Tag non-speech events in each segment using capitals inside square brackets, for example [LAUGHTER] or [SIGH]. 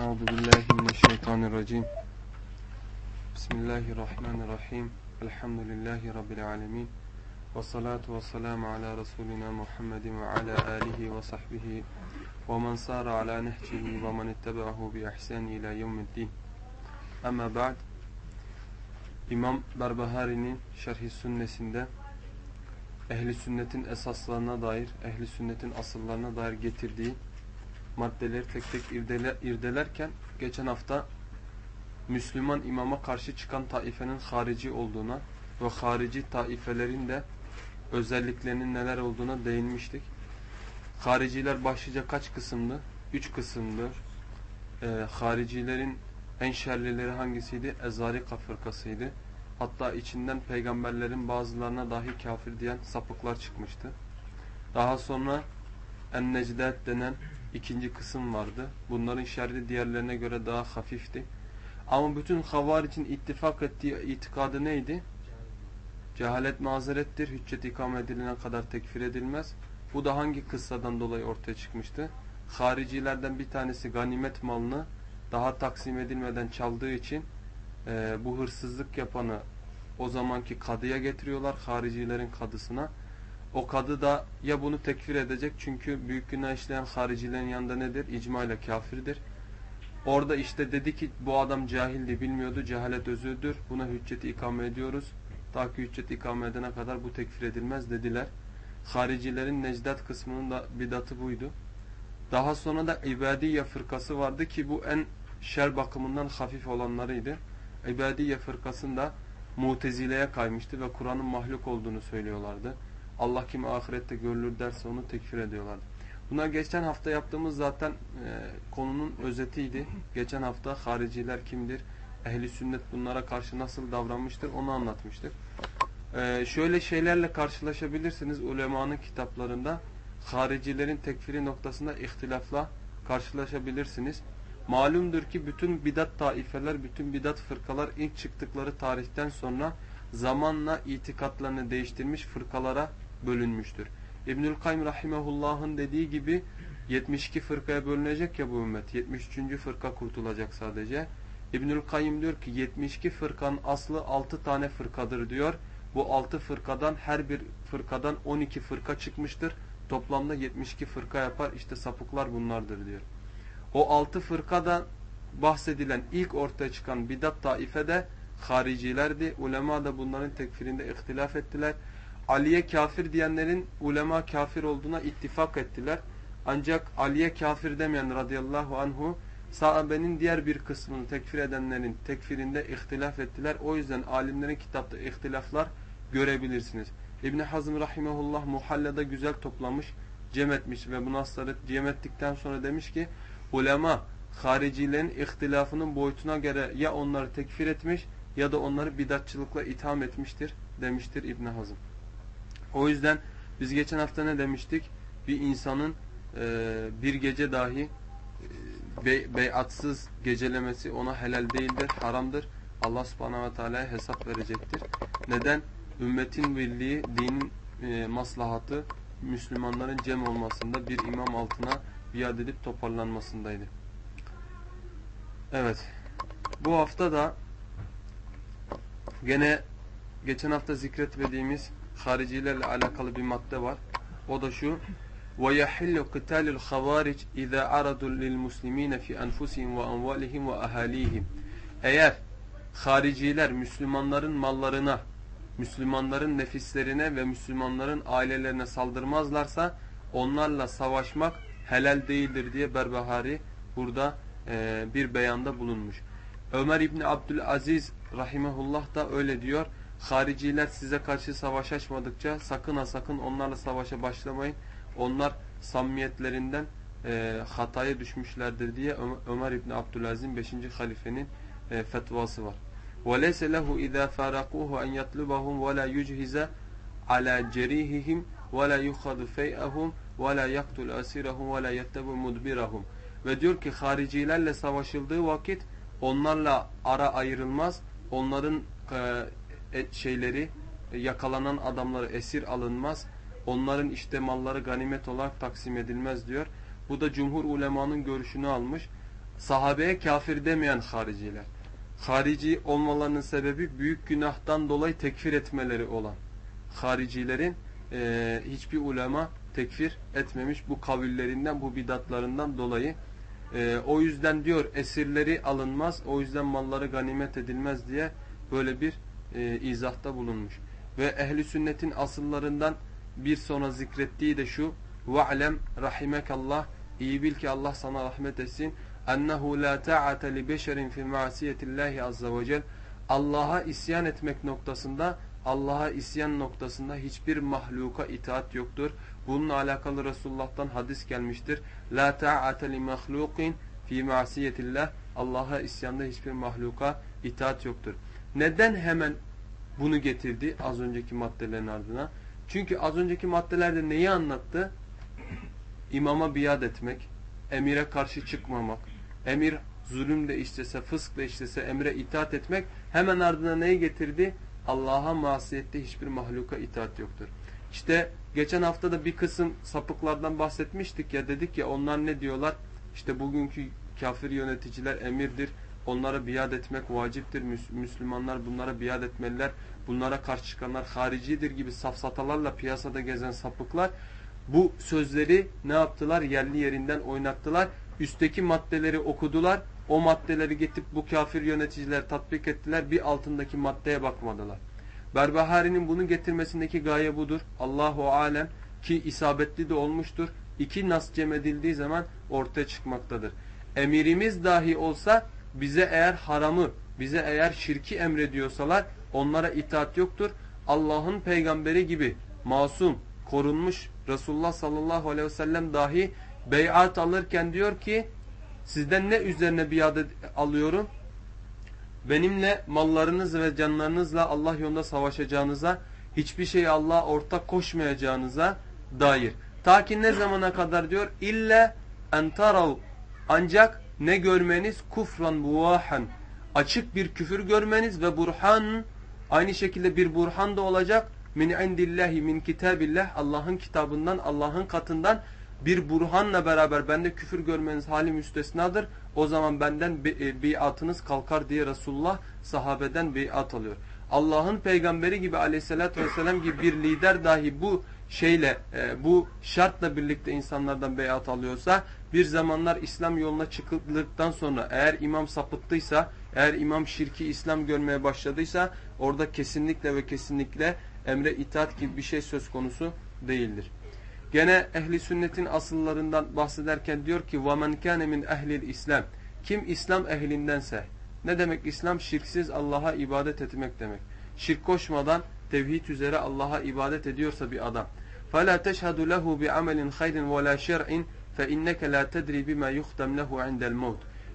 Euzu billahi mineşşeytanirracim. Bismillahirrahmanirrahim. Elhamdülillahi rabbil alamin. Ve salatu ve selamu ala resulina Muhammedin ve ala alihi ve sahbihi ve men sara ala nehcihi ve men ittebahu bi ihsan ila yevmiddin. Ama ba'd İmam Berbahari'nin Şerhi Sünnesinde ehli sünnetin esaslarına dair, ehli sünnetin asıllarına dair getirdiği maddeleri tek tek irdeler, irdelerken geçen hafta Müslüman imama karşı çıkan taifenin harici olduğuna ve harici taifelerin de özelliklerinin neler olduğuna değinmiştik. Hariciler başlıca kaç kısımdı? Üç kısımdı. Ee, haricilerin en şerlileri hangisiydi? Ezarika fırkasıydı. Hatta içinden peygamberlerin bazılarına dahi kafir diyen sapıklar çıkmıştı. Daha sonra En-Necdet denen ikinci kısım vardı. Bunların şerri diğerlerine göre daha hafifti. Ama bütün havaricin ittifak ettiği itikadı neydi? Cehalet mazerettir. Hüccet ikame edilene kadar tekfir edilmez. Bu da hangi kıssadan dolayı ortaya çıkmıştı? Haricilerden bir tanesi ganimet malını daha taksim edilmeden çaldığı için e, bu hırsızlık yapanı o zamanki kadıya getiriyorlar. Haricilerin kadısına. O kadı da ya bunu tekfir edecek çünkü büyük günah işleyen haricilerin yanında nedir? İcma ile kafirdir. Orada işte dedi ki bu adam cahildi bilmiyordu. Cehalet özüdür. Buna hücceti ikame ediyoruz. Ta ki hüccet ikame edene kadar bu tekfir edilmez dediler. Haricilerin necdat kısmının da bidatı buydu. Daha sonra da İbadiye fırkası vardı ki bu en şer bakımından hafif olanlarıydı. İbadiye fırkasında Mutezile'ye kaymıştı ve Kur'an'ın mahluk olduğunu söylüyorlardı. Allah kim ahirette görülür derse onu tekfir ediyorlardı. Bunlar geçen hafta yaptığımız zaten e, konunun özetiydi. Geçen hafta hariciler kimdir? Ehli sünnet bunlara karşı nasıl davranmıştır onu anlatmıştık. E, şöyle şeylerle karşılaşabilirsiniz ulemanın kitaplarında. Haricilerin tekfiri noktasında ihtilafla karşılaşabilirsiniz. Malumdur ki bütün bidat taifeler, bütün bidat fırkalar ilk çıktıkları tarihten sonra zamanla itikatlarını değiştirmiş fırkalara bölünmüştür. İbnül Kayyum Rahimehullah'ın dediği gibi 72 fırkaya bölünecek ya bu ümmet. 73. fırka kurtulacak sadece. İbnül Kayyum diyor ki 72 fırkanın aslı 6 tane fırkadır diyor. Bu 6 fırkadan her bir fırkadan 12 fırka çıkmıştır. Toplamda 72 fırka yapar. İşte sapıklar bunlardır diyor. O 6 fırkadan bahsedilen ilk ortaya çıkan bidat taife de haricilerdi. Ulema da bunların tekfirinde ihtilaf ettiler. Ali'ye kafir diyenlerin ulema kafir olduğuna ittifak ettiler. Ancak Ali'ye kafir demeyen radıyallahu anhu sahabenin diğer bir kısmını tekfir edenlerin tekfirinde ihtilaf ettiler. O yüzden alimlerin kitapta ihtilaflar görebilirsiniz. İbni Hazm rahimahullah muhallada güzel toplamış, cem etmiş ve bu nasları cem ettikten sonra demiş ki ulema haricilerin ihtilafının boyutuna göre ya onları tekfir etmiş ya da onları bidatçılıkla itham etmiştir demiştir İbn Hazm. O yüzden biz geçen hafta ne demiştik? Bir insanın e, bir gece dahi e, be, beyatsız gecelemesi ona helal değildir, haramdır. Allah subhanahu ve teala'ya hesap verecektir. Neden? Ümmetin birliği, dinin e, maslahatı, Müslümanların cem olmasında bir imam altına biat edip toparlanmasındaydı. Evet. Bu hafta da gene geçen hafta zikretmediğimiz haricilerle alakalı bir madde var. O da şu. وَيَحِلُّ قِتَالِ الْخَوَارِجِ اِذَا عَرَضُوا لِلْمُسْلِم۪ينَ فِي أَنْفُسِهِمْ وَأَنْوَالِهِمْ وَأَهَالِيهِمْ Eğer hariciler Müslümanların mallarına, Müslümanların nefislerine ve Müslümanların ailelerine saldırmazlarsa onlarla savaşmak helal değildir diye Berbahari burada e, bir beyanda bulunmuş. Ömer İbni Abdülaziz rahimehullah da öyle diyor. Hariciler size karşı savaş açmadıkça sakın ha sakın onlarla savaşa başlamayın. Onlar samimiyetlerinden e, hataya düşmüşlerdir diye Ömer İbni Abdülaziz'in 5. halifenin e, fetvası var. وَلَيْسَ لَهُ اِذَا فَارَقُوهُ اَنْ يَطْلُبَهُمْ وَلَا يُجْهِزَ عَلَى جَرِيهِهِمْ وَلَا يُخَذُ فَيْئَهُمْ وَلَا يَقْتُلْ أَسِيرَهُمْ وَلَا يَتَّبُ مُدْبِرَهُمْ Ve diyor ki haricilerle savaşıldığı vakit onlarla ara ayrılmaz. Onların e, şeyleri yakalanan adamları esir alınmaz. Onların işte malları ganimet olarak taksim edilmez diyor. Bu da cumhur ulemanın görüşünü almış. sahabeye kafir demeyen hariciler. Harici olmalarının sebebi büyük günahtan dolayı tekfir etmeleri olan. Haricilerin e, hiçbir ulema tekfir etmemiş bu kavillerinden, bu bidatlarından dolayı. E, o yüzden diyor esirleri alınmaz, o yüzden malları ganimet edilmez diye böyle bir e, izahta bulunmuş. Ve ehli sünnetin asıllarından bir sonra zikrettiği de şu وَعْلَمْ رَحِمَكَ اللّٰهِ İyi bil ki Allah sana rahmet etsin. اَنَّهُ لَا تَعَةَ لِبَشَرٍ فِي مَعْسِيَةِ اللّٰهِ azze ve cel Allah'a isyan etmek noktasında Allah'a isyan noktasında hiçbir mahluka itaat yoktur. Bununla alakalı Resulullah'tan hadis gelmiştir. La ta'ate li mahlukin fi ma'siyetillah. Allah'a isyanda hiçbir mahluka itaat yoktur. Neden hemen bunu getirdi az önceki maddelerin ardına? Çünkü az önceki maddelerde neyi anlattı? İmama biat etmek, emire karşı çıkmamak, emir zulümle işlese, fıskla işlese emre itaat etmek hemen ardına neyi getirdi? Allah'a masiyette hiçbir mahluka itaat yoktur. İşte geçen hafta da bir kısım sapıklardan bahsetmiştik ya dedik ya onlar ne diyorlar? İşte bugünkü kafir yöneticiler emirdir. Onlara biat etmek vaciptir. Müslümanlar bunlara biat etmeliler. Bunlara karşı çıkanlar haricidir gibi safsatalarla piyasada gezen sapıklar bu sözleri ne yaptılar? Yerli yerinden oynattılar. Üstteki maddeleri okudular. O maddeleri getirip bu kafir yöneticiler tatbik ettiler. Bir altındaki maddeye bakmadılar. Berbahari'nin bunu getirmesindeki gaye budur. Allahu alem ki isabetli de olmuştur. İki nas cem edildiği zaman ortaya çıkmaktadır. Emirimiz dahi olsa bize eğer haramı, bize eğer şirki emrediyorsalar onlara itaat yoktur. Allah'ın peygamberi gibi masum, korunmuş Resulullah sallallahu aleyhi ve sellem dahi beyat alırken diyor ki sizden ne üzerine biat alıyorum? Benimle mallarınız ve canlarınızla Allah yolunda savaşacağınıza, hiçbir şeyi Allah'a ortak koşmayacağınıza dair. Ta ki ne zamana kadar diyor? İlle entarav ancak ne görmeniz kufran buvahan açık bir küfür görmeniz ve burhan aynı şekilde bir burhan da olacak min indillahi min kitabillah Allah'ın kitabından Allah'ın katından bir burhanla beraber bende küfür görmeniz hali müstesnadır. O zaman benden e, biatınız kalkar diye Resulullah sahabeden biat alıyor. Allah'ın peygamberi gibi aleyhissalatü vesselam gibi bir lider dahi bu şeyle e, bu şartla birlikte insanlardan beyat alıyorsa bir zamanlar İslam yoluna çıkıldıktan sonra eğer imam sapıttıysa eğer imam şirki İslam görmeye başladıysa orada kesinlikle ve kesinlikle emre itaat gibi bir şey söz konusu değildir. Gene ehli sünnetin asıllarından bahsederken diyor ki وَمَنْ كَانَ مِنْ اَهْلِ الْاِسْلَامِ Kim İslam ehlindense ne demek İslam? Şirksiz Allah'a ibadet etmek demek. Şirk koşmadan tevhid üzere Allah'a ibadet ediyorsa bir adam. فَلَا تَشْهَدُ لَهُ بِعَمَلٍ خَيْرٍ وَلَا شَرْعٍ fe inneke la tedri bima yuhdem lehu indel.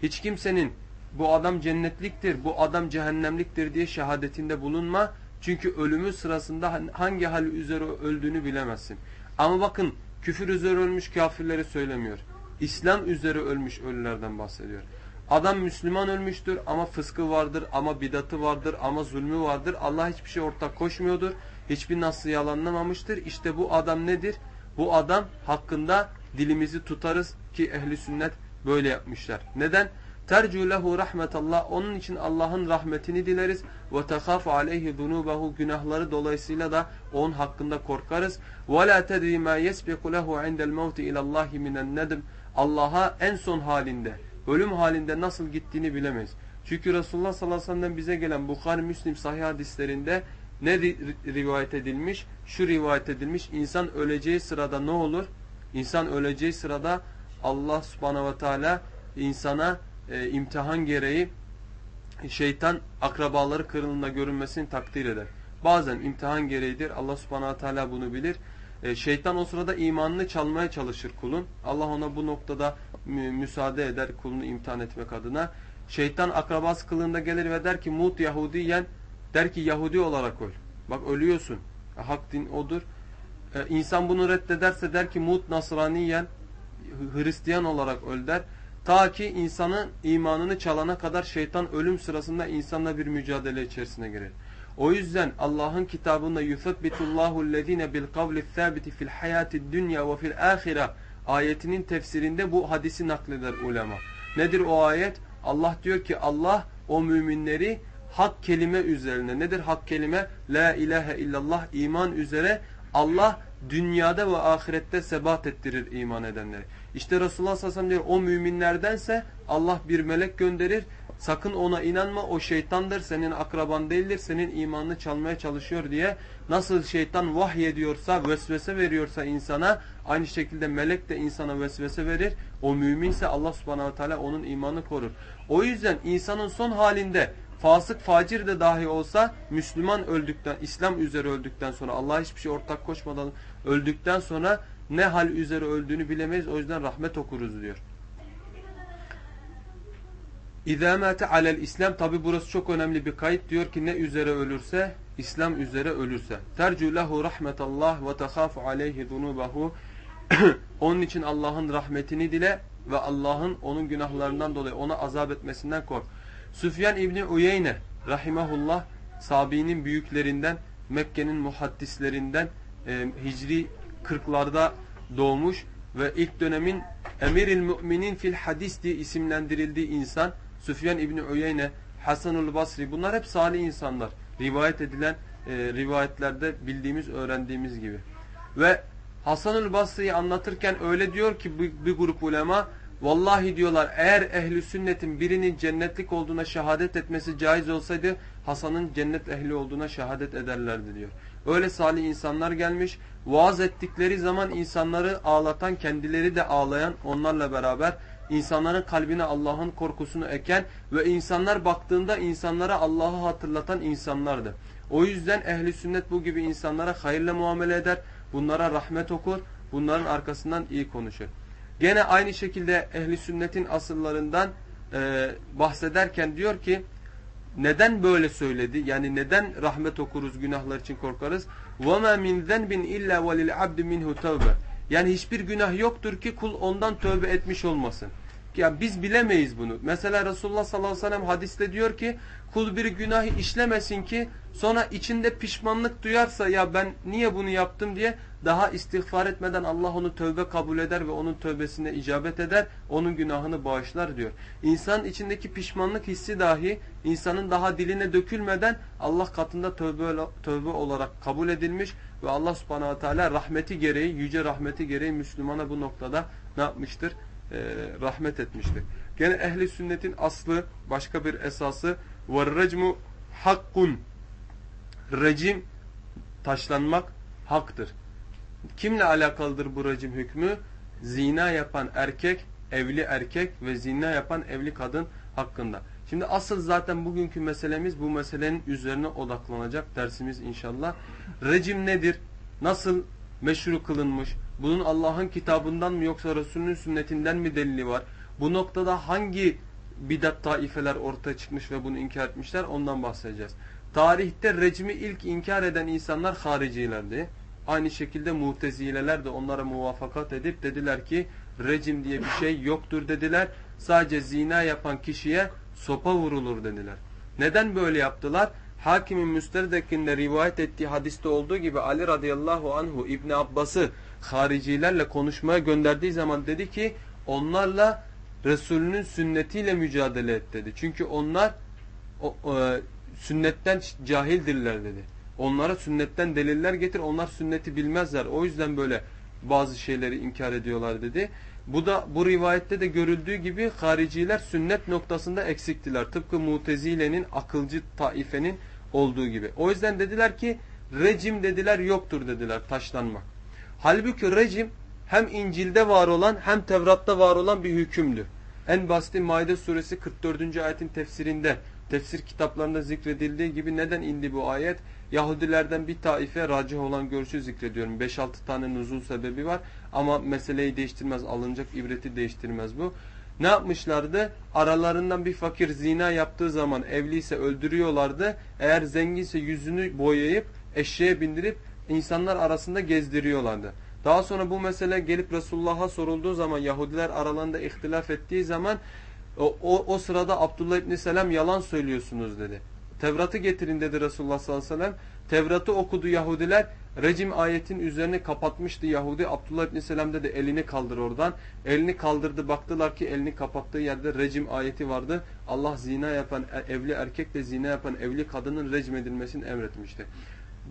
Hiç kimsenin bu adam cennetliktir, bu adam cehennemliktir diye şehadetinde bulunma. Çünkü ölümü sırasında hangi hal üzere öldüğünü bilemezsin. Ama bakın küfür üzere ölmüş kafirleri söylemiyor. İslam üzere ölmüş ölülerden bahsediyor. Adam Müslüman ölmüştür ama fıskı vardır, ama bidatı vardır, ama zulmü vardır. Allah hiçbir şey ortak koşmuyordur. Hiçbir nasıl yalanlamamıştır. İşte bu adam nedir? Bu adam hakkında dilimizi tutarız ki ehli sünnet böyle yapmışlar. Neden? Tercu lehu rahmetallah. Onun için Allah'ın rahmetini dileriz. Ve tekhafu aleyhi zunubahu. Günahları dolayısıyla da onun hakkında korkarız. Ve la tedri ma yesbiku lehu indel mevti ilallahi minen nedim. Allah'a en son halinde, ölüm halinde nasıl gittiğini bilemeyiz. Çünkü Resulullah sallallahu aleyhi ve sellem bize gelen Bukhari Müslim sahih hadislerinde ne rivayet edilmiş? Şu rivayet edilmiş. İnsan öleceği sırada ne olur? İnsan öleceği sırada Allah subhanahu ve teala insana e, imtihan gereği şeytan akrabaları kırılığında görünmesini takdir eder. Bazen imtihan gereğidir. Allah subhanahu teala bunu bilir. E, şeytan o sırada imanını çalmaya çalışır kulun. Allah ona bu noktada müsaade eder kulunu imtihan etmek adına. Şeytan akrabası kılığında gelir ve der ki Mut Yahudiyen der ki Yahudi olarak öl. Bak ölüyorsun. Hak din odur. E, insan bunu reddederse der ki Mut Nasraniyen Hristiyan olarak öl der. Ta ki insanın imanını çalana kadar şeytan ölüm sırasında insanla bir mücadele içerisine girer. O yüzden Allah'ın kitabında yusabbitullahu allazine bil kavli sabiti fil hayati dunya ve fil ahire ayetinin tefsirinde bu hadisi nakleder ulema. Nedir o ayet? Allah diyor ki Allah o müminleri hak kelime üzerine. Nedir hak kelime? La ilahe illallah iman üzere Allah dünyada ve ahirette sebat ettirir iman edenleri. İşte Resulullah sallallahu aleyhi ve sellem diyor o müminlerdense Allah bir melek gönderir. Sakın ona inanma o şeytandır senin akraban değildir senin imanını çalmaya çalışıyor diye nasıl şeytan vahyediyorsa vesvese veriyorsa insana aynı şekilde melek de insana vesvese verir. O müminse Allah subhanahu teala onun imanı korur. O yüzden insanın son halinde fasık facir de dahi olsa Müslüman öldükten, İslam üzere öldükten sonra Allah'a hiçbir şey ortak koşmadan öldükten sonra ne hal üzere öldüğünü bilemeyiz. O yüzden rahmet okuruz diyor. İzâ mâte alel İslam tabi burası çok önemli bir kayıt diyor ki ne üzere ölürse İslam üzere ölürse. Tercü lehu rahmetallah ve tehâfu aleyhi zunubahu [CLEARS THROAT] onun için Allah'ın rahmetini dile ve Allah'ın onun günahlarından dolayı ona azap etmesinden kork. Süfyan İbni Uyeyne rahimahullah Sabi'nin büyüklerinden Mekke'nin muhaddislerinden e, Hicri 40'larda doğmuş ve ilk dönemin Emiril Müminin fil hadis diye isimlendirildiği insan Süfyan İbni Uyeyne, Hasanul Basri bunlar hep salih insanlar. Rivayet edilen e, rivayetlerde bildiğimiz, öğrendiğimiz gibi. Ve Hasanul Basri'yi anlatırken öyle diyor ki bir, bir grup ulema Vallahi diyorlar eğer ehli sünnetin birinin cennetlik olduğuna şehadet etmesi caiz olsaydı Hasan'ın cennet ehli olduğuna şehadet ederlerdi diyor. Öyle salih insanlar gelmiş. Vaaz ettikleri zaman insanları ağlatan, kendileri de ağlayan onlarla beraber insanların kalbine Allah'ın korkusunu eken ve insanlar baktığında insanlara Allah'ı hatırlatan insanlardı. O yüzden ehli sünnet bu gibi insanlara hayırla muamele eder, bunlara rahmet okur, bunların arkasından iyi konuşur. Gene aynı şekilde ehli sünnetin asıllarından e, bahsederken diyor ki neden böyle söyledi? Yani neden rahmet okuruz, günahlar için korkarız? وَمَا مِنْ ذَنْبٍ اِلَّا وَلِلْعَبْدِ مِنْهُ تَوْبَ Yani hiçbir günah yoktur ki kul ondan tövbe etmiş olmasın. Ya biz bilemeyiz bunu. Mesela Resulullah sallallahu aleyhi ve sellem hadiste diyor ki kul bir günahı işlemesin ki sonra içinde pişmanlık duyarsa ya ben niye bunu yaptım diye daha istiğfar etmeden Allah onu tövbe kabul eder ve onun tövbesine icabet eder. Onun günahını bağışlar diyor. İnsan içindeki pişmanlık hissi dahi insanın daha diline dökülmeden Allah katında tövbe, tövbe olarak kabul edilmiş ve Allah subhanahu teala rahmeti gereği, yüce rahmeti gereği Müslümana bu noktada ne yapmıştır? Ee, rahmet etmiştir. Gene ehli sünnetin aslı başka bir esası وَالرَّجْمُ hakkun Recim taşlanmak haktır. Kimle alakalıdır bu rejim hükmü? Zina yapan erkek, evli erkek ve zina yapan evli kadın hakkında. Şimdi asıl zaten bugünkü meselemiz bu meselenin üzerine odaklanacak dersimiz inşallah. Rejim nedir? Nasıl meşru kılınmış? Bunun Allah'ın kitabından mı yoksa Resulünün sünnetinden mi delili var? Bu noktada hangi bidat taifeler ortaya çıkmış ve bunu inkar etmişler ondan bahsedeceğiz. Tarihte rejimi ilk inkar eden insanlar haricilerdi. Aynı şekilde mutezileler de onlara muvafakat edip dediler ki rejim diye bir şey yoktur dediler. Sadece zina yapan kişiye sopa vurulur dediler. Neden böyle yaptılar? Hakimin müsterdekinde rivayet ettiği hadiste olduğu gibi Ali radıyallahu anhu İbni Abbas'ı haricilerle konuşmaya gönderdiği zaman dedi ki onlarla Resulünün sünnetiyle mücadele et dedi. Çünkü onlar o, e, sünnetten cahildirler dedi. Onlara sünnetten deliller getir. Onlar sünneti bilmezler. O yüzden böyle bazı şeyleri inkar ediyorlar dedi. Bu da bu rivayette de görüldüğü gibi hariciler sünnet noktasında eksiktiler. Tıpkı Mutezile'nin akılcı taifenin olduğu gibi. O yüzden dediler ki rejim dediler yoktur dediler taşlanmak. Halbuki rejim hem İncil'de var olan hem Tevrat'ta var olan bir hükümdür. En basiti Maide suresi 44. ayetin tefsirinde tefsir kitaplarında zikredildiği gibi neden indi bu ayet? Yahudilerden bir taife racih olan görüşü zikrediyorum. 5-6 tane nuzul sebebi var ama meseleyi değiştirmez, alınacak ibreti değiştirmez bu. Ne yapmışlardı? Aralarından bir fakir zina yaptığı zaman evliyse öldürüyorlardı. Eğer zenginse yüzünü boyayıp eşeğe bindirip insanlar arasında gezdiriyorlardı. Daha sonra bu mesele gelip Resulullah'a sorulduğu zaman Yahudiler aralarında ihtilaf ettiği zaman o, o, o sırada Abdullah İbni Selam yalan söylüyorsunuz dedi. Tevrat'ı getirin dedi Resulullah sallallahu aleyhi ve sellem. Tevrat'ı okudu Yahudiler. Recim ayetin üzerine kapatmıştı Yahudi. Abdullah İbni Selam dedi elini kaldır oradan. Elini kaldırdı baktılar ki elini kapattığı yerde recim ayeti vardı. Allah zina yapan e, evli erkekle zina yapan evli kadının recm edilmesini emretmişti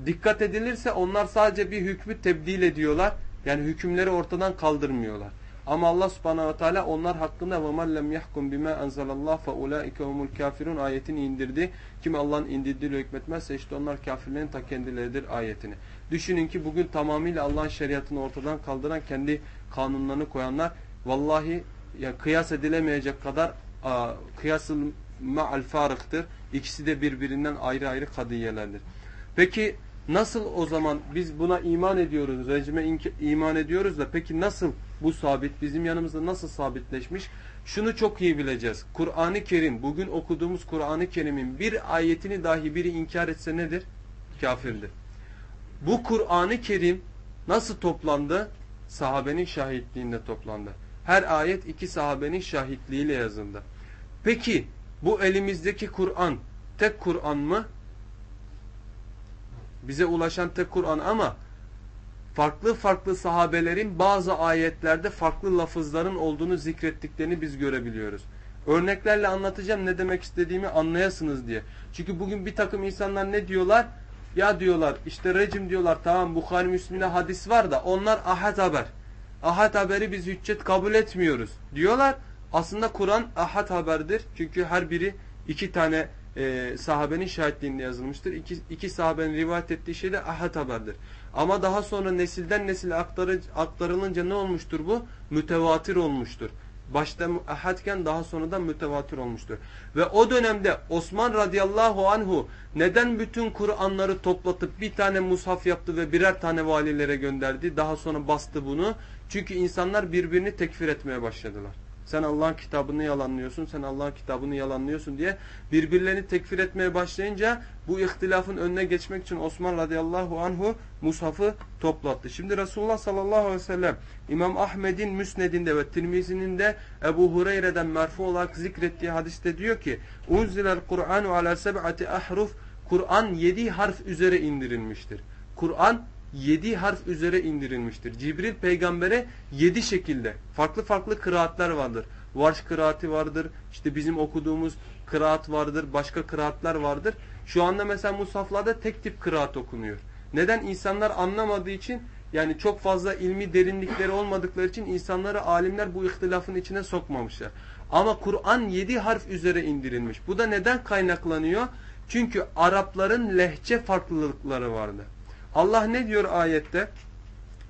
Dikkat edilirse onlar sadece bir hükmü tebdil ediyorlar. Yani hükümleri ortadan kaldırmıyorlar. Ama Allah subhanahu ve teala onlar hakkında وَمَنْ لَمْ يَحْكُمْ بِمَا أَنْزَلَ اللّٰهِ فَاُولَٰئِكَ هُمُ الْكَافِرُونَ ayetini indirdi. Kim Allah'ın indirdiğiyle hükmetmezse işte onlar kafirlerin ta kendileridir ayetini. Düşünün ki bugün tamamıyla Allah'ın şeriatını ortadan kaldıran kendi kanunlarını koyanlar vallahi ya kıyas edilemeyecek kadar a, kıyasıl ma'al farıktır. İkisi de birbirinden ayrı ayrı kadiyelerdir. Peki nasıl o zaman biz buna iman ediyoruz, recime iman ediyoruz da peki nasıl bu sabit bizim yanımızda nasıl sabitleşmiş? Şunu çok iyi bileceğiz. Kur'an-ı Kerim, bugün okuduğumuz Kur'an-ı Kerim'in bir ayetini dahi biri inkar etse nedir? Kafirdir. Bu Kur'an-ı Kerim nasıl toplandı? Sahabenin şahitliğinde toplandı. Her ayet iki sahabenin şahitliğiyle yazıldı. Peki bu elimizdeki Kur'an tek Kur'an mı? Bize ulaşan tek Kur'an ama farklı farklı sahabelerin bazı ayetlerde farklı lafızların olduğunu zikrettiklerini biz görebiliyoruz. Örneklerle anlatacağım ne demek istediğimi anlayasınız diye. Çünkü bugün bir takım insanlar ne diyorlar? Ya diyorlar işte rejim diyorlar tamam Bukhari Müslim'de hadis var da onlar ahad haber. Ahad haberi biz hüccet kabul etmiyoruz diyorlar. Aslında Kur'an ahad haberdir. Çünkü her biri iki tane e, sahabenin şahitliğinde yazılmıştır. İki, iki sahabenin rivayet ettiği şey de ahad haberdir. Ama daha sonra nesilden nesile aktarı, aktarılınca ne olmuştur bu? Mütevatir olmuştur. Başta ahadken daha sonradan mütevatir olmuştur. Ve o dönemde Osman radıyallahu anhu neden bütün Kur'anları toplatıp bir tane mushaf yaptı ve birer tane valilere gönderdi? Daha sonra bastı bunu. Çünkü insanlar birbirini tekfir etmeye başladılar. Sen Allah'ın kitabını yalanlıyorsun, sen Allah'ın kitabını yalanlıyorsun diye birbirlerini tekfir etmeye başlayınca bu ihtilafın önüne geçmek için Osman radıyallahu anhu mushafı toplattı. Şimdi Resulullah sallallahu aleyhi ve sellem İmam Ahmed'in müsnedinde ve Tirmizi'nin de Ebu Hureyre'den merfu olarak zikrettiği hadiste diyor ki Unzilel Kur'anu ala seb'ati ahruf Kur'an yedi harf üzere indirilmiştir. Kur'an yedi harf üzere indirilmiştir. Cibril peygambere yedi şekilde farklı farklı kıraatler vardır. Varş kıraati vardır, işte bizim okuduğumuz kıraat vardır, başka kıraatlar vardır. Şu anda mesela musaflarda tek tip kıraat okunuyor. Neden? insanlar anlamadığı için yani çok fazla ilmi derinlikleri olmadıkları için insanları alimler bu ihtilafın içine sokmamışlar. Ama Kur'an yedi harf üzere indirilmiş. Bu da neden kaynaklanıyor? Çünkü Arapların lehçe farklılıkları vardı. Allah ne diyor ayette?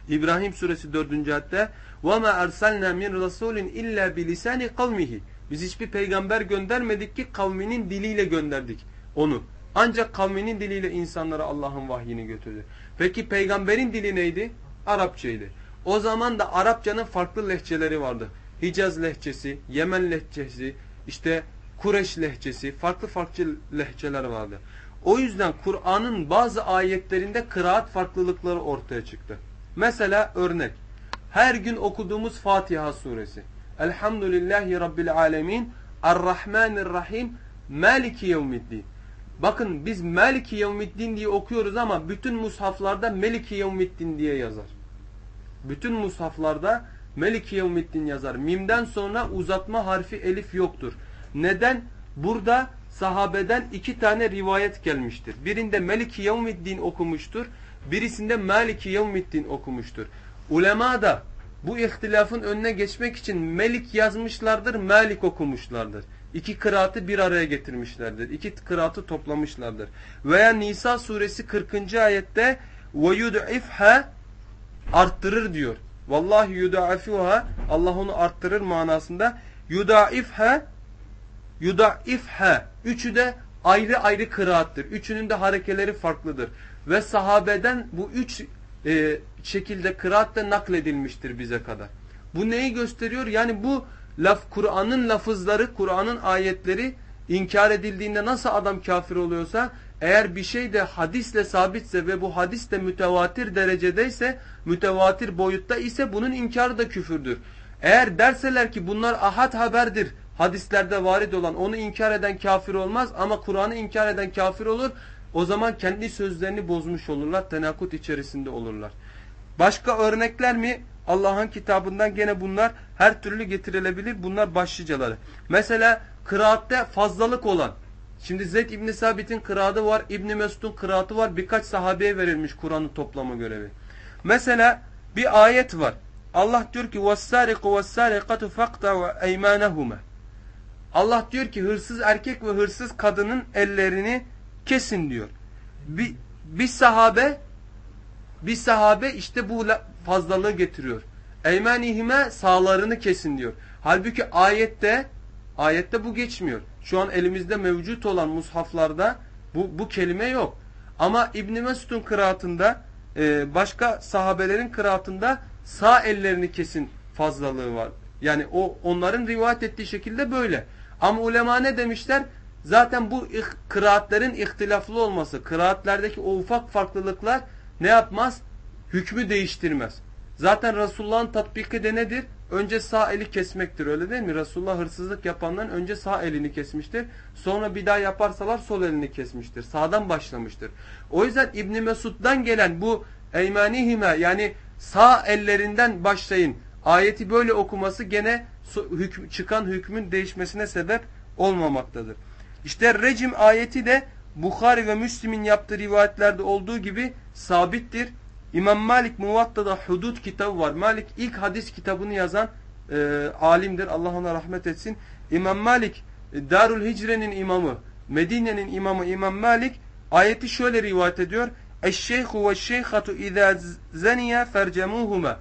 İbrahim suresi 4. ayette وَمَا اَرْسَلْنَا مِنْ رَسُولٍ اِلَّا بِلِسَانِ قَوْمِهِ Biz hiçbir peygamber göndermedik ki kavminin diliyle gönderdik onu. Ancak kavminin diliyle insanlara Allah'ın vahyini götürdü. Peki peygamberin dili neydi? Arapçaydı. O zaman da Arapçanın farklı lehçeleri vardı. Hicaz lehçesi, Yemen lehçesi, işte Kureş lehçesi, farklı farklı lehçeler vardı. O yüzden Kur'an'ın bazı ayetlerinde kıraat farklılıkları ortaya çıktı. Mesela örnek. Her gün okuduğumuz Fatiha suresi. Elhamdülillahi Rabbil alemin. Errahmanirrahim. Maliki yevmiddin. Bakın biz Maliki yevmiddin diye okuyoruz ama bütün mushaflarda Meliki yevmiddin diye yazar. Bütün mushaflarda Meliki yevmiddin yazar. Mimden sonra uzatma harfi elif yoktur. Neden? Burada sahabeden iki tane rivayet gelmiştir. Birinde Meliki Yevmiddin okumuştur. Birisinde Maliki Yevmiddin okumuştur. Ulema da bu ihtilafın önüne geçmek için Melik yazmışlardır, Malik okumuşlardır. İki kıraatı bir araya getirmişlerdir. İki kıraatı toplamışlardır. Veya Nisa suresi 40. ayette وَيُدْعِفْهَا arttırır diyor. Vallahi yudaifuha Allah onu arttırır manasında. Yudaifha yudaifha. Üçü de ayrı ayrı kıraattır. Üçünün de harekeleri farklıdır. Ve sahabeden bu üç e, şekilde kıraat da nakledilmiştir bize kadar. Bu neyi gösteriyor? Yani bu laf Kur'an'ın lafızları, Kur'an'ın ayetleri inkar edildiğinde nasıl adam kafir oluyorsa eğer bir şey de hadisle sabitse ve bu hadis de mütevatir derecedeyse, mütevatir boyutta ise bunun inkarı da küfürdür. Eğer derseler ki bunlar ahad haberdir, hadislerde varid olan onu inkar eden kafir olmaz ama Kur'an'ı inkar eden kafir olur. o zaman kendi sözlerini bozmuş olurlar. Tenakut içerisinde olurlar. Başka örnekler mi? Allah'ın kitabından gene bunlar her türlü getirilebilir. Bunlar başlıcaları. Mesela kıraatte fazlalık olan. Şimdi Zeyd İbni Sabit'in kıraatı var. İbni Mesud'un kıraatı var. Birkaç sahabeye verilmiş Kur'an'ı toplama görevi. Mesela bir ayet var. Allah diyor ki وَالسَّارِقُ وَالسَّارِقَةُ فَقْتَعُ اَيْمَانَهُمَا Allah diyor ki hırsız erkek ve hırsız kadının ellerini kesin diyor. Bir, bir sahabe bir sahabe işte bu fazlalığı getiriyor. Eymenihime sağlarını kesin diyor. Halbuki ayette ayette bu geçmiyor. Şu an elimizde mevcut olan mushaflarda bu, bu kelime yok. Ama İbn Mesud'un kıraatında e, başka sahabelerin kıraatında sağ ellerini kesin fazlalığı var. Yani o onların rivayet ettiği şekilde böyle. Ama ulema ne demişler? Zaten bu kıraatlerin ihtilaflı olması, kıraatlerdeki o ufak farklılıklar ne yapmaz? Hükmü değiştirmez. Zaten Resulullah'ın tatbiki de nedir? Önce sağ eli kesmektir öyle değil mi? Resulullah hırsızlık yapandan önce sağ elini kesmiştir. Sonra bir daha yaparsalar sol elini kesmiştir. Sağdan başlamıştır. O yüzden İbn Mesud'dan gelen bu eymanihime yani sağ ellerinden başlayın ayeti böyle okuması gene hüküm, çıkan hükmün değişmesine sebep olmamaktadır. İşte recim ayeti de Bukhari ve Müslim'in yaptığı rivayetlerde olduğu gibi sabittir. İmam Malik Muvatta'da Hudud kitabı var. Malik ilk hadis kitabını yazan e, alimdir. Allah ona rahmet etsin. İmam Malik e, Darul Hicre'nin imamı, Medine'nin imamı İmam Malik ayeti şöyle rivayet ediyor. Eşşeyhu ve şeyhatu izâ zeniye fercemuhuma.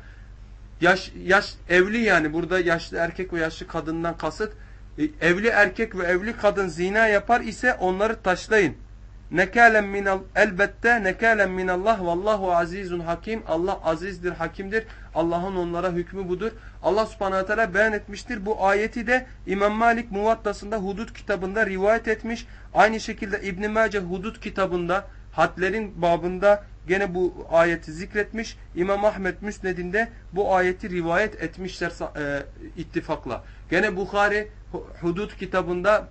Yaş, yaş, evli yani burada yaşlı erkek ve yaşlı kadından kasıt. E, evli erkek ve evli kadın zina yapar ise onları taşlayın. Nekalen minal elbette nekalen minallah vallahu azizun hakim. Allah azizdir, hakimdir. Allah'ın onlara hükmü budur. Allah Subhanahu teala beyan etmiştir. Bu ayeti de İmam Malik Muvattasında Hudud kitabında rivayet etmiş. Aynı şekilde İbn Mace Hudud kitabında hadlerin babında gene bu ayeti zikretmiş. İmam Ahmet Müsned'inde bu ayeti rivayet etmişler e, ittifakla. Gene Bukhari Hudud kitabında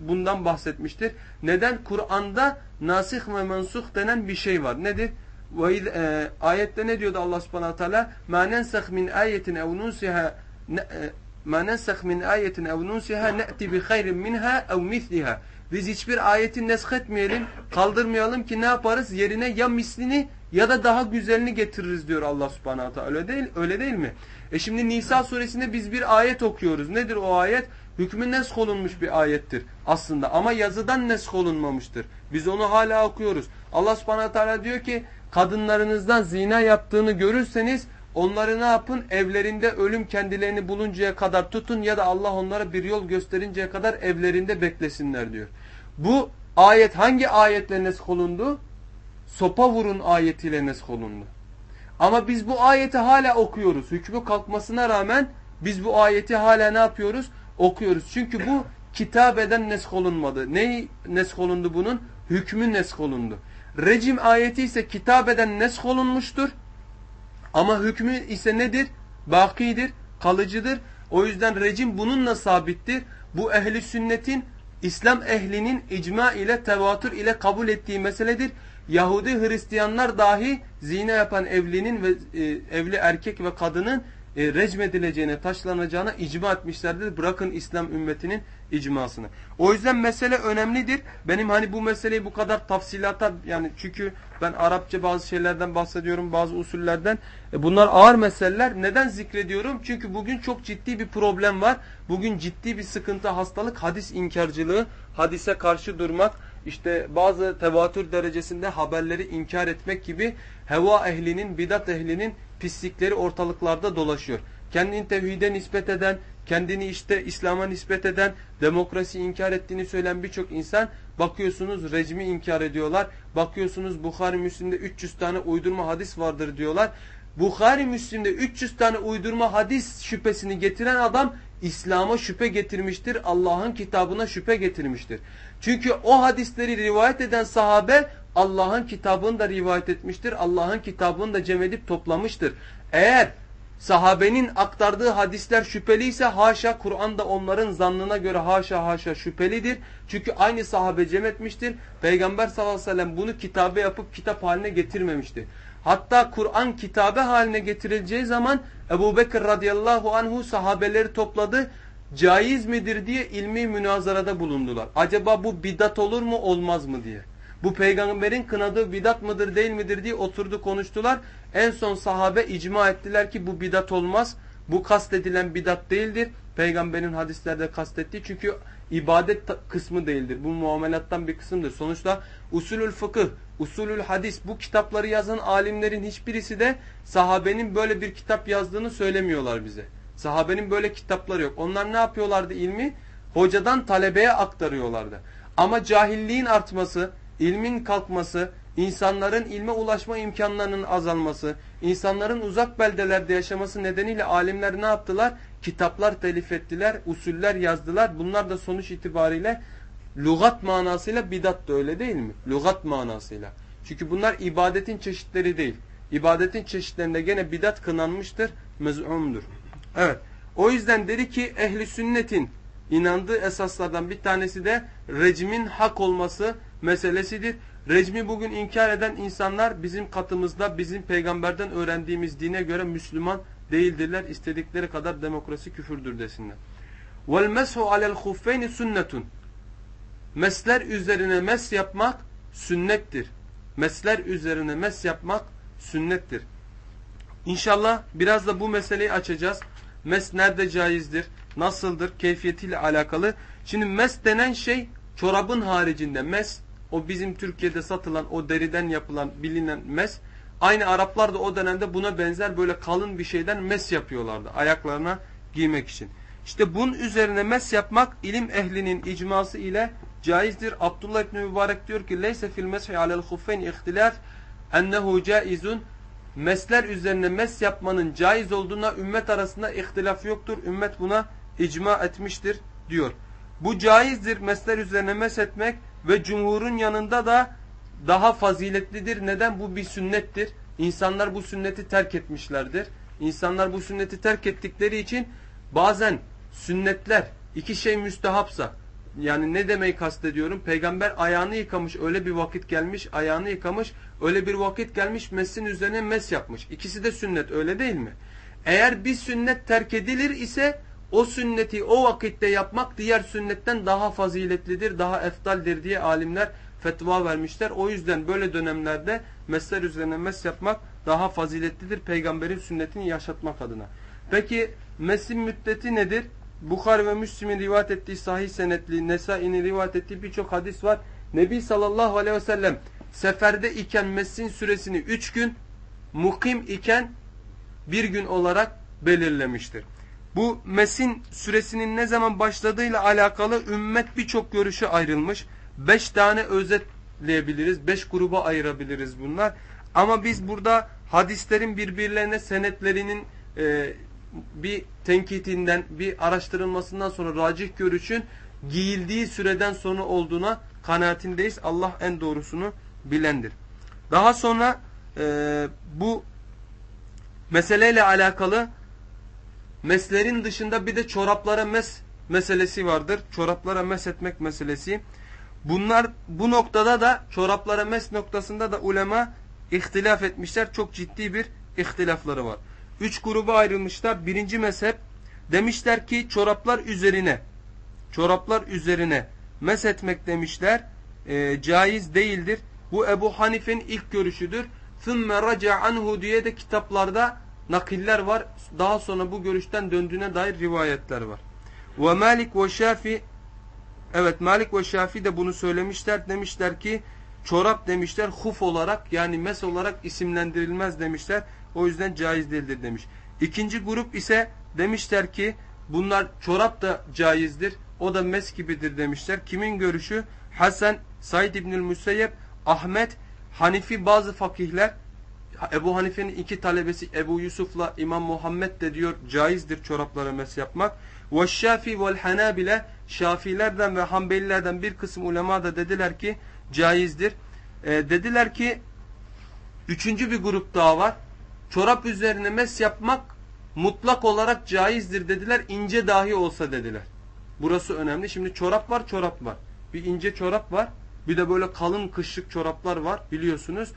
bundan bahsetmiştir. Neden? Kur'an'da nasih ve mensuh denen bir şey var. Nedir? Ve e, ayette ne diyordu Allah Subhanahu teala? "Ma nensah min ayetin ev nunsiha ma nensah min ayetin ev nunsiha ne'ti bi hayrin minha ev misliha." Biz hiçbir ayeti nesk etmeyelim, kaldırmayalım ki ne yaparız? Yerine ya mislini ya da daha güzelini getiririz diyor Allah Subhanahu teala. Öyle değil, öyle değil mi? E şimdi Nisa suresinde biz bir ayet okuyoruz. Nedir o ayet? Hükmü nesk olunmuş bir ayettir aslında ama yazıdan nesk olunmamıştır. Biz onu hala okuyoruz. Allah subhanahu teala diyor ki kadınlarınızdan zina yaptığını görürseniz onları ne yapın? Evlerinde ölüm kendilerini buluncaya kadar tutun ya da Allah onlara bir yol gösterinceye kadar evlerinde beklesinler diyor. Bu ayet hangi ayetle nesk olundu? Sopa vurun ayetiyle nesk olundu. Ama biz bu ayeti hala okuyoruz. Hükmü kalkmasına rağmen biz bu ayeti hala ne yapıyoruz? okuyoruz. Çünkü bu kitabeden nesk olunmadı. Neyi nesk olundu bunun? Hükmü nesk olundu. Recim ayeti ise kitabeden nesk olunmuştur. Ama hükmü ise nedir? Bakidir, kalıcıdır. O yüzden recim bununla sabittir. Bu ehli sünnetin İslam ehlinin icma ile tevatür ile kabul ettiği meseledir. Yahudi Hristiyanlar dahi zina yapan evlinin ve e, evli erkek ve kadının e, recmedileceğine, taşlanacağına icma etmişlerdir. Bırakın İslam ümmetinin icmasını. O yüzden mesele önemlidir. Benim hani bu meseleyi bu kadar tafsilata yani çünkü ben Arapça bazı şeylerden bahsediyorum, bazı usullerden. E, bunlar ağır meseleler. Neden zikrediyorum? Çünkü bugün çok ciddi bir problem var. Bugün ciddi bir sıkıntı, hastalık, hadis inkarcılığı, hadise karşı durmak, işte bazı tevatür derecesinde haberleri inkar etmek gibi heva ehlinin, bidat ehlinin pislikleri ortalıklarda dolaşıyor. Kendini tevhide nispet eden, kendini işte İslam'a nispet eden, demokrasi inkar ettiğini söyleyen birçok insan bakıyorsunuz rejimi inkar ediyorlar. Bakıyorsunuz Bukhari Müslim'de 300 tane uydurma hadis vardır diyorlar. Bukhari Müslim'de 300 tane uydurma hadis şüphesini getiren adam İslam'a şüphe getirmiştir. Allah'ın kitabına şüphe getirmiştir. Çünkü o hadisleri rivayet eden sahabe Allah'ın kitabını da rivayet etmiştir. Allah'ın kitabını da cem edip toplamıştır. Eğer sahabenin aktardığı hadisler şüpheliyse haşa Kur'an da onların zannına göre haşa haşa şüphelidir. Çünkü aynı sahabe cem etmiştir. Peygamber sallallahu aleyhi ve sellem bunu kitabe yapıp kitap haline getirmemiştir. Hatta Kur'an kitabe haline getirileceği zaman Ebu Bekir radıyallahu anhu sahabeleri topladı. Caiz midir diye ilmi münazarada bulundular. Acaba bu bidat olur mu olmaz mı diye. Bu peygamberin kınadığı bidat mıdır değil midir diye oturdu konuştular. En son sahabe icma ettiler ki bu bidat olmaz. Bu kastedilen bidat değildir. Peygamberin hadislerde kastettiği çünkü ibadet kısmı değildir. Bu muamelattan bir kısımdır. Sonuçta usulül fıkıh, usulül hadis bu kitapları yazan alimlerin hiçbirisi de sahabenin böyle bir kitap yazdığını söylemiyorlar bize. Sahabenin böyle kitapları yok. Onlar ne yapıyorlardı ilmi? Hocadan talebeye aktarıyorlardı. Ama cahilliğin artması, ilmin kalkması, insanların ilme ulaşma imkanlarının azalması, insanların uzak beldelerde yaşaması nedeniyle alimler ne yaptılar? Kitaplar telif ettiler, usuller yazdılar. Bunlar da sonuç itibariyle lugat manasıyla bidat da öyle değil mi? Lugat manasıyla. Çünkü bunlar ibadetin çeşitleri değil. İbadetin çeşitlerinde gene bidat kınanmıştır, mez'umdur. Evet. O yüzden dedi ki ehli sünnetin inandığı esaslardan bir tanesi de recimin hak olması meselesidir. Recmi bugün inkar eden insanlar bizim katımızda bizim peygamberden öğrendiğimiz dine göre Müslüman değildirler. İstedikleri kadar demokrasi küfürdür desinler. Meshu alel huffeyni sünnetun. Mesler üzerine mes yapmak sünnettir. Mesler üzerine mes yapmak sünnettir. İnşallah biraz da bu meseleyi açacağız. Mes nerede caizdir? Nasıldır? Keyfiyetiyle alakalı. Şimdi mes denen şey çorabın haricinde mes o bizim Türkiye'de satılan o deriden yapılan bilinen mes aynı Araplar da o dönemde buna benzer böyle kalın bir şeyden mes yapıyorlardı ayaklarına giymek için. İşte bunun üzerine mes yapmak ilim ehlinin icması ile caizdir. Abdullah İbni Mübarek diyor ki leyse fil meshi alel huffeyn ihtilaf ennehu caizun mesler üzerine mes yapmanın caiz olduğuna ümmet arasında ihtilaf yoktur. Ümmet buna icma etmiştir diyor. Bu caizdir mesler üzerine mes etmek ve cumhurun yanında da daha faziletlidir. Neden? Bu bir sünnettir. İnsanlar bu sünneti terk etmişlerdir. İnsanlar bu sünneti terk ettikleri için bazen sünnetler iki şey müstehapsa yani ne demeyi kastediyorum? Peygamber ayağını yıkamış öyle bir vakit gelmiş ayağını yıkamış öyle bir vakit gelmiş mesin üzerine mes yapmış. İkisi de sünnet öyle değil mi? Eğer bir sünnet terk edilir ise o sünneti o vakitte yapmak diğer sünnetten daha faziletlidir, daha eftaldir diye alimler fetva vermişler. O yüzden böyle dönemlerde mesler üzerine mes yapmak daha faziletlidir peygamberin sünnetini yaşatmak adına. Peki mesin müddeti nedir? Bukhari ve Müslim'in rivayet ettiği sahih senetli, Nesai'nin rivayet ettiği birçok hadis var. Nebi sallallahu aleyhi ve sellem seferde iken mesin süresini üç gün, mukim iken bir gün olarak belirlemiştir. Bu mesin süresinin ne zaman başladığıyla alakalı ümmet birçok görüşe ayrılmış. Beş tane özetleyebiliriz, beş gruba ayırabiliriz bunlar. Ama biz burada hadislerin birbirlerine senetlerinin e, bir tenkitinden, bir araştırılmasından sonra racih görüşün giyildiği süreden sonra olduğuna kanaatindeyiz. Allah en doğrusunu bilendir. Daha sonra e, bu meseleyle alakalı meslerin dışında bir de çoraplara mes meselesi vardır. Çoraplara mes etmek meselesi. Bunlar bu noktada da çoraplara mes noktasında da ulema ihtilaf etmişler. Çok ciddi bir ihtilafları var. Üç gruba ayrılmışlar. Birinci mezhep demişler ki çoraplar üzerine çoraplar üzerine mes etmek demişler e, caiz değildir. Bu Ebu Hanife'nin ilk görüşüdür. ثُمَّ رَجَعْ anhu diye de kitaplarda nakiller var. Daha sonra bu görüşten döndüğüne dair rivayetler var. Ve Malik ve Şafi Evet Malik ve Şafi de bunu söylemişler. Demişler ki çorap demişler huf olarak yani mes olarak isimlendirilmez demişler. O yüzden caiz değildir demiş. İkinci grup ise demişler ki bunlar çorap da caizdir. O da mes gibidir demişler. Kimin görüşü? Hasan, Said İbnül Müseyyep, Ahmet, Hanifi bazı fakihler Ebu Hanife'nin iki talebesi Ebu Yusuf'la İmam Muhammed de diyor caizdir çoraplara mes yapmak. Ve Şafi vel Hanabile Şafilerden ve Hanbelilerden bir kısım ulema da dediler ki caizdir. E, dediler ki üçüncü bir grup daha var. Çorap üzerine mes yapmak mutlak olarak caizdir dediler. ince dahi olsa dediler. Burası önemli. Şimdi çorap var çorap var. Bir ince çorap var. Bir de böyle kalın kışlık çoraplar var biliyorsunuz.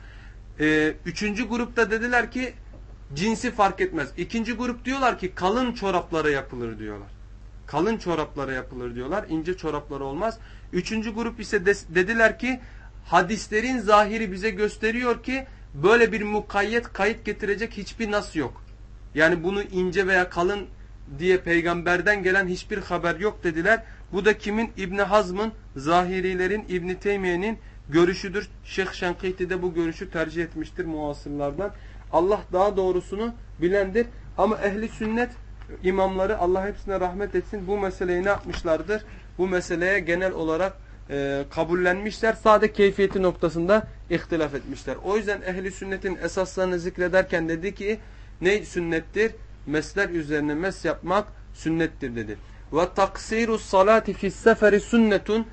Ee, üçüncü grupta dediler ki cinsi fark etmez. İkinci grup diyorlar ki kalın çoraplara yapılır diyorlar. Kalın çoraplara yapılır diyorlar. ince çoraplara olmaz. Üçüncü grup ise de, dediler ki hadislerin zahiri bize gösteriyor ki böyle bir mukayyet kayıt getirecek hiçbir nas yok. Yani bunu ince veya kalın diye peygamberden gelen hiçbir haber yok dediler. Bu da kimin? İbni Hazm'ın, Zahirilerin, İbni Teymiye'nin görüşüdür. Şeyh Şenkiti de bu görüşü tercih etmiştir muasırlardan. Allah daha doğrusunu bilendir. Ama ehli sünnet imamları Allah hepsine rahmet etsin bu meseleyi ne yapmışlardır? Bu meseleye genel olarak e, kabullenmişler. Sade keyfiyeti noktasında ihtilaf etmişler. O yüzden ehli sünnetin esaslarını zikrederken dedi ki ne sünnettir? Mesler üzerine mes yapmak sünnettir dedi. Ve taksiru salati fis seferi sünnetun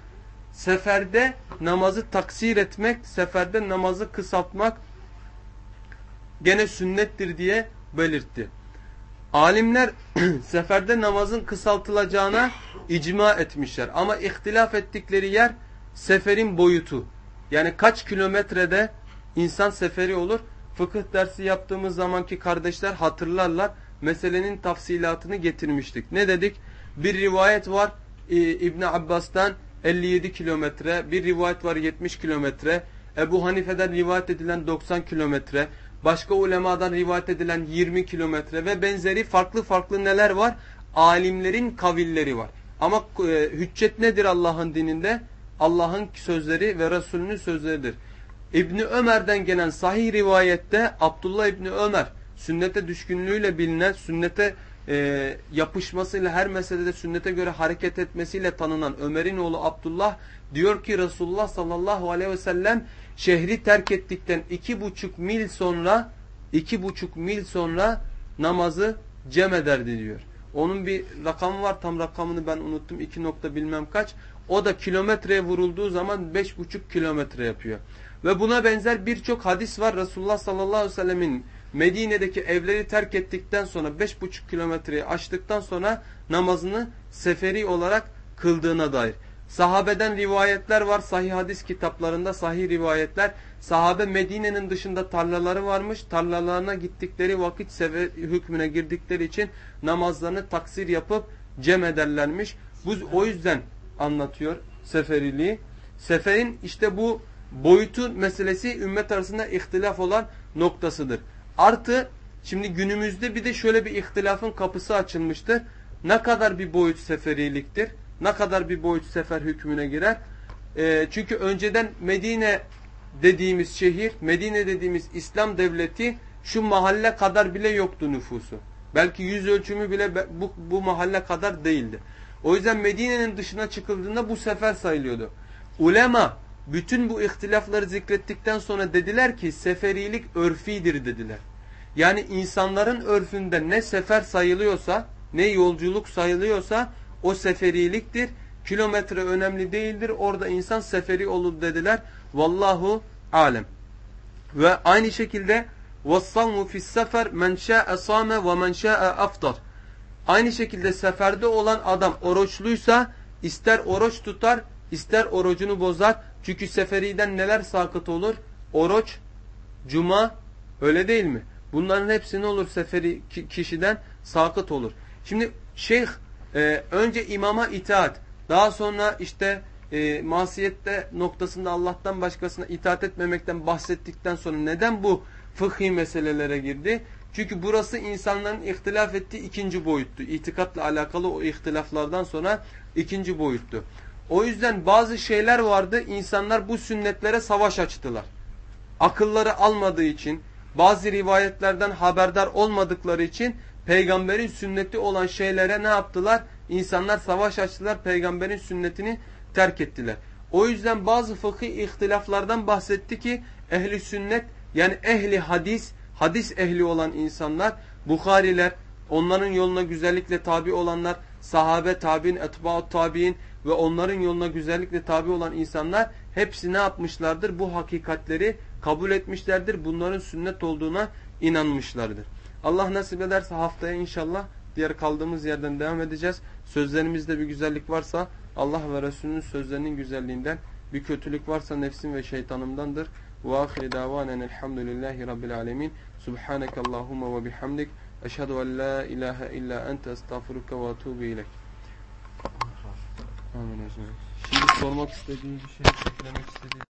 seferde namazı taksir etmek, seferde namazı kısaltmak gene sünnettir diye belirtti. Alimler [CLEARS THROAT] seferde namazın kısaltılacağına icma etmişler. Ama ihtilaf ettikleri yer seferin boyutu. Yani kaç kilometrede insan seferi olur? Fıkıh dersi yaptığımız zamanki kardeşler hatırlarlar. Meselenin tafsilatını getirmiştik. Ne dedik? Bir rivayet var e, İbni Abbas'tan 57 kilometre. Bir rivayet var 70 kilometre. Ebu Hanife'den rivayet edilen 90 kilometre başka ulemadan rivayet edilen 20 kilometre ve benzeri farklı farklı neler var? Alimlerin kavilleri var. Ama e, hüccet nedir Allah'ın dininde? Allah'ın sözleri ve Resulünün sözleridir. İbni Ömer'den gelen sahih rivayette Abdullah İbni Ömer sünnete düşkünlüğüyle bilinen, sünnete e, yapışmasıyla her meselede sünnete göre hareket etmesiyle tanınan Ömer'in oğlu Abdullah diyor ki Resulullah sallallahu aleyhi ve sellem şehri terk ettikten iki buçuk mil sonra iki buçuk mil sonra namazı cem ederdi diyor. Onun bir rakamı var tam rakamını ben unuttum iki nokta bilmem kaç. O da kilometreye vurulduğu zaman beş buçuk kilometre yapıyor. Ve buna benzer birçok hadis var Resulullah sallallahu aleyhi ve sellemin Medine'deki evleri terk ettikten sonra beş buçuk kilometreyi aştıktan sonra namazını seferi olarak kıldığına dair. Sahabeden rivayetler var sahih hadis kitaplarında sahih rivayetler. Sahabe Medine'nin dışında tarlaları varmış. Tarlalarına gittikleri vakit sefer hükmüne girdikleri için namazlarını taksir yapıp cem ederlermiş. Bu o yüzden anlatıyor seferiliği. Seferin işte bu boyutu meselesi ümmet arasında ihtilaf olan noktasıdır. Artı şimdi günümüzde bir de şöyle bir ihtilafın kapısı açılmıştır. Ne kadar bir boyut seferiliktir? Ne kadar bir boyut sefer hükmüne girer? E, çünkü önceden Medine dediğimiz şehir, Medine dediğimiz İslam devleti şu mahalle kadar bile yoktu nüfusu. Belki yüz ölçümü bile bu, bu mahalle kadar değildi. O yüzden Medine'nin dışına çıkıldığında bu sefer sayılıyordu. Ulema bütün bu ihtilafları zikrettikten sonra dediler ki seferilik örfidir dediler. Yani insanların örfünde ne sefer sayılıyorsa, ne yolculuk sayılıyorsa o seferiliktir. Kilometre önemli değildir. Orada insan seferi olur dediler. Vallahu alem. Ve aynı şekilde وَالصَّوْمُ فِي السَّفَرْ مَنْ شَاءَ صَامَ وَمَنْ شَاءَ aftar. Aynı şekilde seferde olan adam oruçluysa ister oruç tutar, ister orucunu bozar. Çünkü seferiden neler sakıt olur? Oruç, cuma, öyle değil mi? Bunların hepsi ne olur seferi kişiden sakıt olur. Şimdi şeyh e, önce imama itaat, daha sonra işte e, masiyette noktasında Allah'tan başkasına itaat etmemekten bahsettikten sonra neden bu fıkhi meselelere girdi? Çünkü burası insanların ihtilaf ettiği ikinci boyuttu. İtikatla alakalı o ihtilaflardan sonra ikinci boyuttu. O yüzden bazı şeyler vardı insanlar bu sünnetlere savaş açtılar. Akılları almadığı için, bazı rivayetlerden haberdar olmadıkları için peygamberin sünneti olan şeylere ne yaptılar? İnsanlar savaş açtılar, peygamberin sünnetini terk ettiler. O yüzden bazı fıkhi ihtilaflardan bahsetti ki ehli sünnet yani ehli hadis, hadis ehli olan insanlar, Bukhariler, onların yoluna güzellikle tabi olanlar, sahabe tabi'in, etba'ut tabi'in ve onların yoluna güzellikle tabi olan insanlar hepsi ne yapmışlardır? Bu hakikatleri kabul etmişlerdir. Bunların sünnet olduğuna inanmışlardır. Allah nasip ederse haftaya inşallah diğer kaldığımız yerden devam edeceğiz. Sözlerimizde bir güzellik varsa Allah ve Resulünün sözlerinin güzelliğinden, bir kötülük varsa nefsim ve şeytanımdandır. Ve ahire davanen elhamdülillahi rabbil alemin. Subhaneke Allahumma ve bihamdik. Eşhedü en la ilahe illa ente estağfuruke ve. Şimdi sormak istediğim bir şey, eklemek istediğim